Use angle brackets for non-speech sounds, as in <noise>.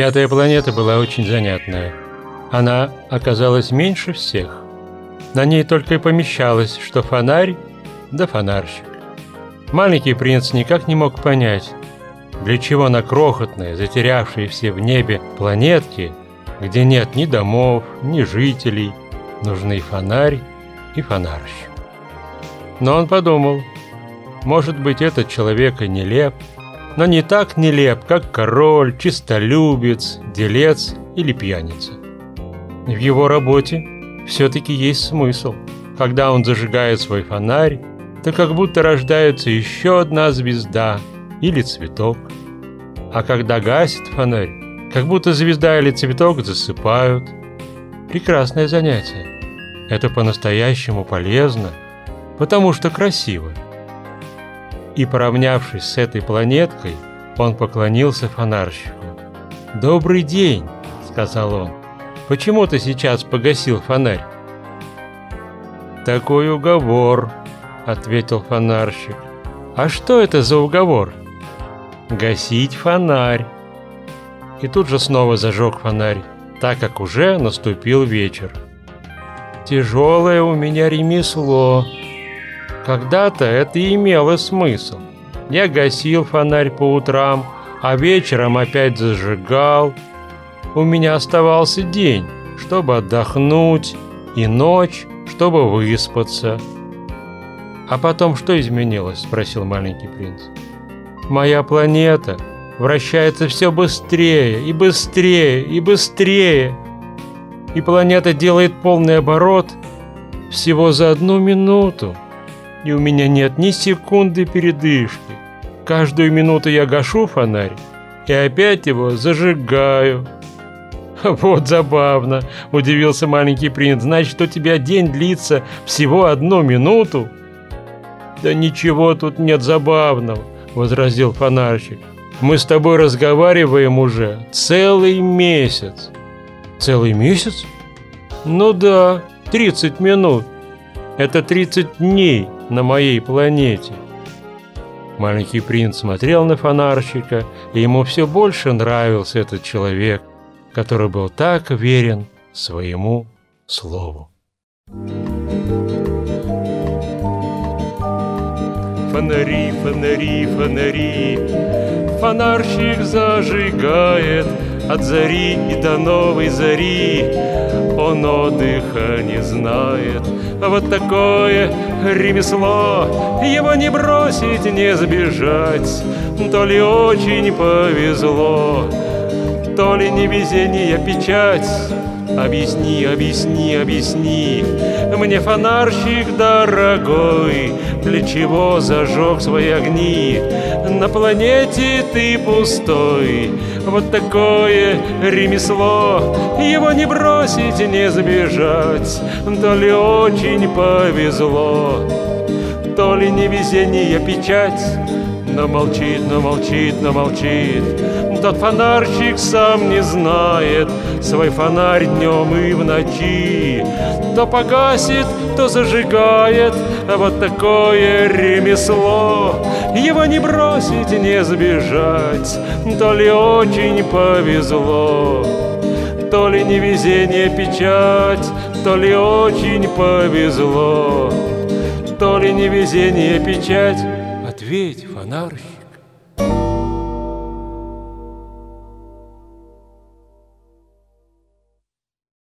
Пятая планета была очень занятная. Она оказалась меньше всех. На ней только и помещалось, что фонарь да фонарщик. Маленький принц никак не мог понять, для чего на крохотной, затерявшейся в небе планетке, где нет ни домов, ни жителей, нужны фонарь и фонарщик. Но он подумал, может быть, этот человек и нелеп, но не так нелеп, как король, чистолюбец, делец или пьяница. В его работе все-таки есть смысл. Когда он зажигает свой фонарь, то как будто рождается еще одна звезда или цветок. А когда гасит фонарь, как будто звезда или цветок засыпают. Прекрасное занятие. Это по-настоящему полезно, потому что красиво. И поравнявшись с этой планеткой, он поклонился фонарщику. «Добрый день», — сказал он. «Почему ты сейчас погасил фонарь?» «Такой уговор», — ответил фонарщик. «А что это за уговор?» «Гасить фонарь». И тут же снова зажег фонарь, так как уже наступил вечер. «Тяжелое у меня ремесло», когда-то это имело смысл. Я гасил фонарь по утрам, а вечером опять зажигал. У меня оставался день, чтобы отдохнуть, и ночь, чтобы выспаться. «А потом что изменилось?» – спросил маленький принц. «Моя планета вращается все быстрее и быстрее и быстрее. И планета делает полный оборот всего за одну минуту и у меня нет ни секунды передышки. Каждую минуту я гашу фонарь и опять его зажигаю. <laughs> «Вот забавно!» – удивился маленький принц. «Значит, у тебя день длится всего одну минуту?» «Да ничего тут нет забавного», – возразил фонарщик. «Мы с тобой разговариваем уже целый месяц». «Целый месяц?» «Ну да, 30 минут. Это 30 дней на моей планете. Маленький принц смотрел на фонарщика, и ему все больше нравился этот человек, который был так верен своему слову. Фонари, фонари, фонари, фонарщик зажигает от зари и до новой зари он отдыха не знает. Вот такое ремесло, его не бросить, не сбежать, то ли очень повезло, то ли невезение печать. Объясни, объясни, объясни. Мне фонарщик дорогой Для чего зажег свои огни? На планете ты пустой. Вот такое ремесло Его не бросить, не сбежать То ли очень повезло То ли невезение печать но молчит, но молчит, но молчит. Тот фонарщик сам не знает. Свой фонарь днем и в ночи. То погасит, то зажигает. Вот такое ремесло. Его не бросить, не сбежать. То ли очень повезло то ли невезение печать, то ли очень повезло, то ли невезение печать, медведь, фонарщик.